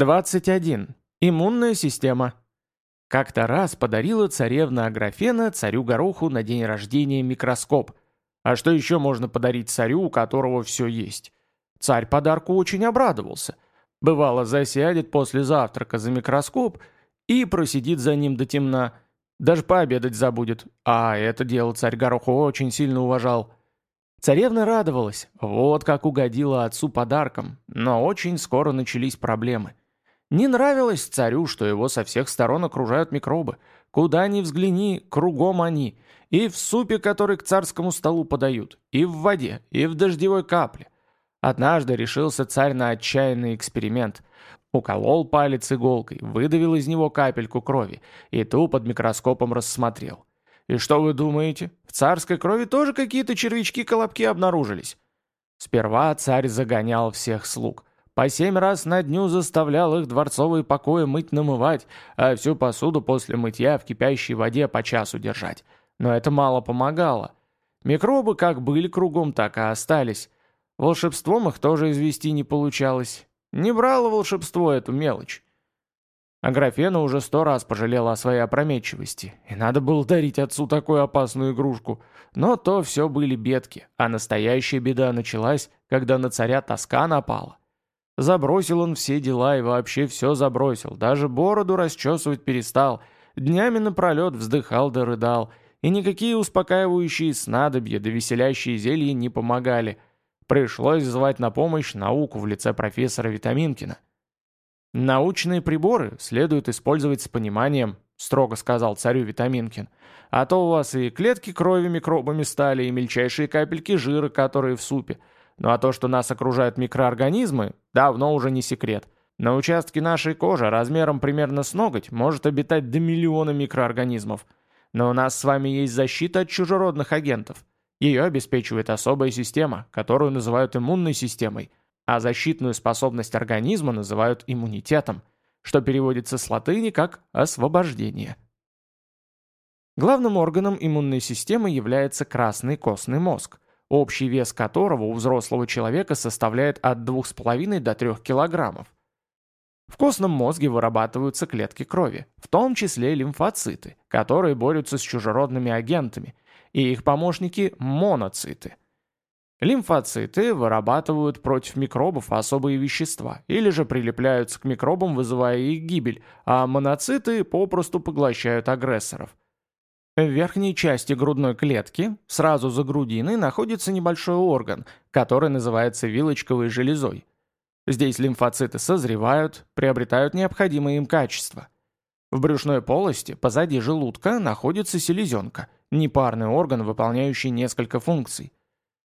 21. Иммунная система. Как-то раз подарила царевна Аграфена царю Гороху на день рождения микроскоп. А что еще можно подарить царю, у которого все есть? Царь подарку очень обрадовался. Бывало, засядет после завтрака за микроскоп и просидит за ним до темна. Даже пообедать забудет. А это дело царь Гороху очень сильно уважал. Царевна радовалась, вот как угодила отцу подарком, но очень скоро начались проблемы. Не нравилось царю, что его со всех сторон окружают микробы. Куда ни взгляни, кругом они. И в супе, который к царскому столу подают, и в воде, и в дождевой капле. Однажды решился царь на отчаянный эксперимент. Уколол палец иголкой, выдавил из него капельку крови и ту под микроскопом рассмотрел. И что вы думаете? В царской крови тоже какие-то червячки-колобки обнаружились. Сперва царь загонял всех слуг. По семь раз на дню заставлял их дворцовые покои мыть-намывать, а всю посуду после мытья в кипящей воде по часу держать. Но это мало помогало. Микробы как были кругом, так и остались. Волшебством их тоже извести не получалось. Не брало волшебство эту мелочь. Аграфена уже сто раз пожалела о своей опрометчивости, и надо было дарить отцу такую опасную игрушку. Но то все были бедки, а настоящая беда началась, когда на царя тоска напала. Забросил он все дела и вообще все забросил, даже бороду расчесывать перестал, днями напролет вздыхал да рыдал, и никакие успокаивающие снадобья да веселящие зелья не помогали. Пришлось звать на помощь науку в лице профессора Витаминкина. «Научные приборы следует использовать с пониманием», строго сказал царю Витаминкин. «А то у вас и клетки крови микробами стали, и мельчайшие капельки жира, которые в супе. Ну а то, что нас окружают микроорганизмы, давно уже не секрет. На участке нашей кожи размером примерно с ноготь может обитать до миллиона микроорганизмов. Но у нас с вами есть защита от чужеродных агентов. Ее обеспечивает особая система, которую называют иммунной системой – а защитную способность организма называют иммунитетом, что переводится с латыни как «освобождение». Главным органом иммунной системы является красный костный мозг, общий вес которого у взрослого человека составляет от 2,5 до 3 килограммов. В костном мозге вырабатываются клетки крови, в том числе лимфоциты, которые борются с чужеродными агентами, и их помощники – моноциты. Лимфоциты вырабатывают против микробов особые вещества, или же прилепляются к микробам, вызывая их гибель, а моноциты попросту поглощают агрессоров. В верхней части грудной клетки, сразу за грудиной, находится небольшой орган, который называется вилочковой железой. Здесь лимфоциты созревают, приобретают необходимые им качества. В брюшной полости, позади желудка, находится селезенка, непарный орган, выполняющий несколько функций.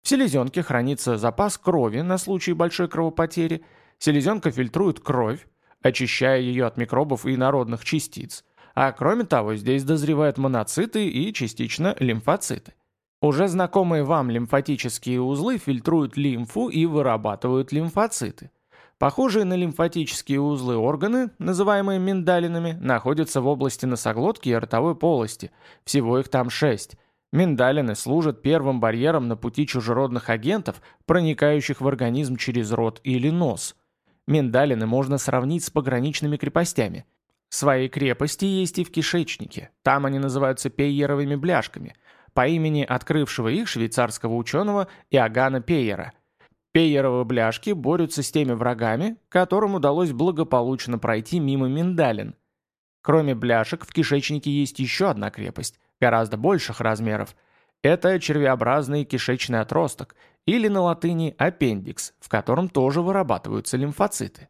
В селезенке хранится запас крови на случай большой кровопотери. Селезенка фильтрует кровь, очищая ее от микробов и инородных частиц. А кроме того, здесь дозревают моноциты и частично лимфоциты. Уже знакомые вам лимфатические узлы фильтруют лимфу и вырабатывают лимфоциты. Похожие на лимфатические узлы органы, называемые миндалинами, находятся в области носоглотки и ротовой полости. Всего их там шесть. Миндалины служат первым барьером на пути чужеродных агентов, проникающих в организм через рот или нос. Миндалины можно сравнить с пограничными крепостями. Свои крепости есть и в кишечнике. Там они называются пейеровыми бляшками, по имени открывшего их швейцарского ученого Иоганна Пейера. Пейеровы бляшки борются с теми врагами, которым удалось благополучно пройти мимо миндалин. Кроме бляшек, в кишечнике есть еще одна крепость гораздо больших размеров, это червеобразный кишечный отросток, или на латыни аппендикс, в котором тоже вырабатываются лимфоциты.